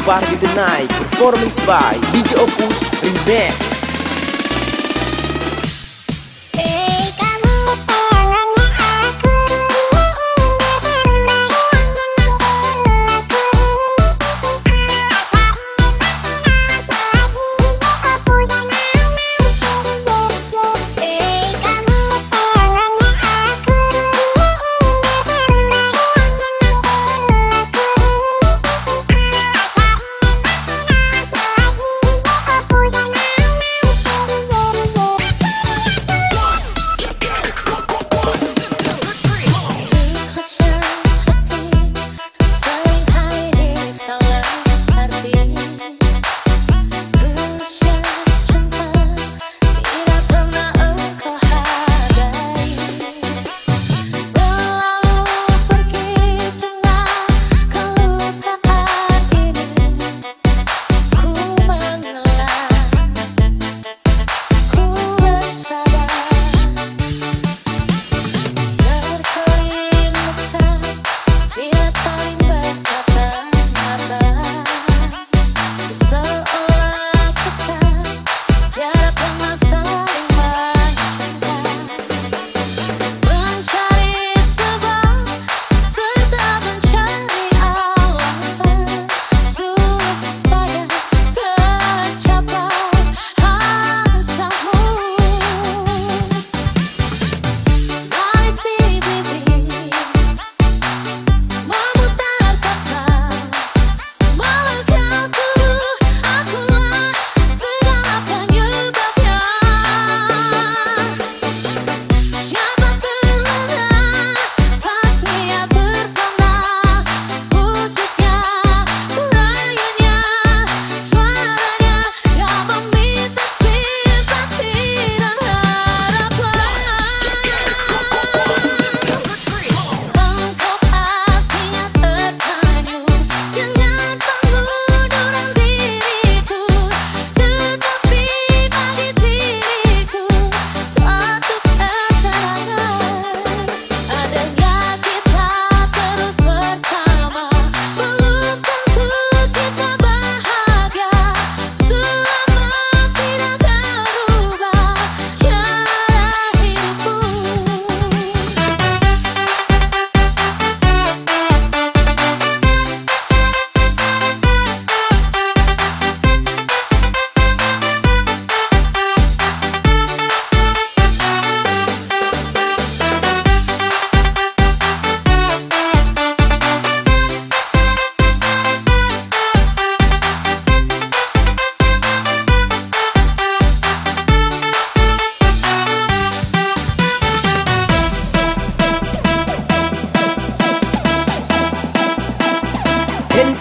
to the party tonight Performance by DJ Opus Remix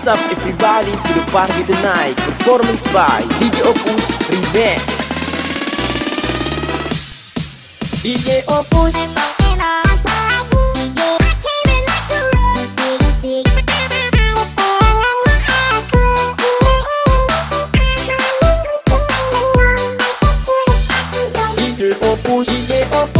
up everybody to the party tonight. Performance by DJ Opus Remix. DJ Opus. DJ Opus DJ Opus.